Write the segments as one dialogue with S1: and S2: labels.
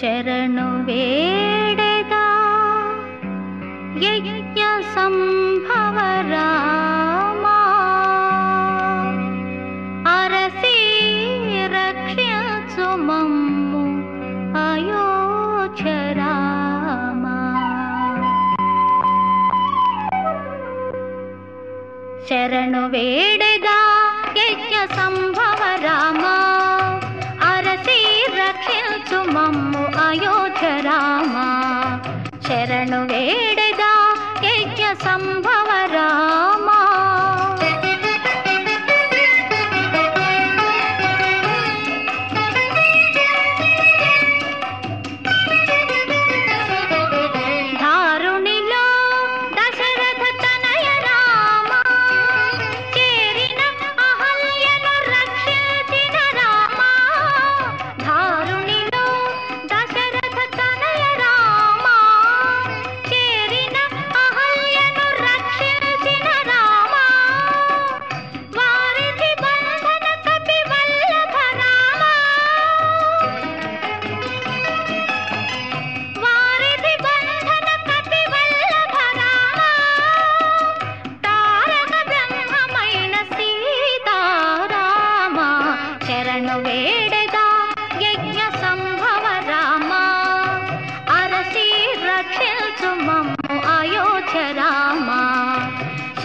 S1: ಶರಣು ವೇಡೆದ ಯಜ್ಞ ಸಂಭವ ರಾಮ ಅರಸಿ ರಕ್ಷ್ಯ ಸುಮಮ್ಮು ಅಯೋಚ ರಾಮ ಶರಣು ವೇಡೆದ ಯಜ್ಞ ಸಂಭವ ರಾಮ ಅರಸಿ ರಕ್ಷ್ಯ ಸುಮಮ್ಮ योजराम शरणुवेडे दा यज्ञसंभवरा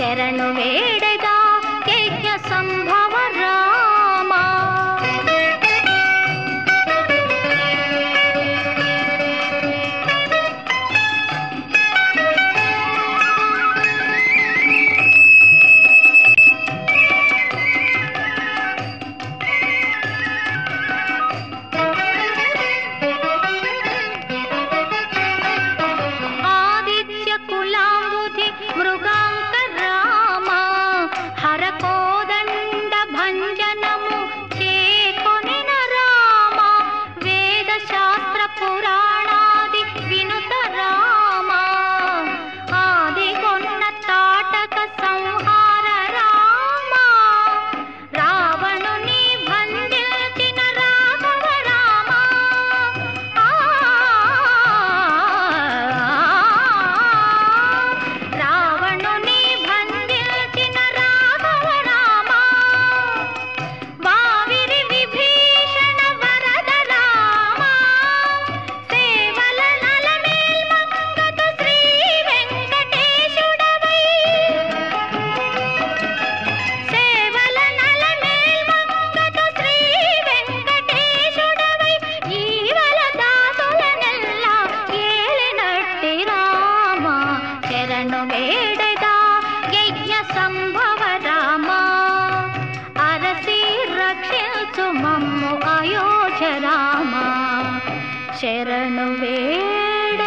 S1: శరణు వేడ. रवेड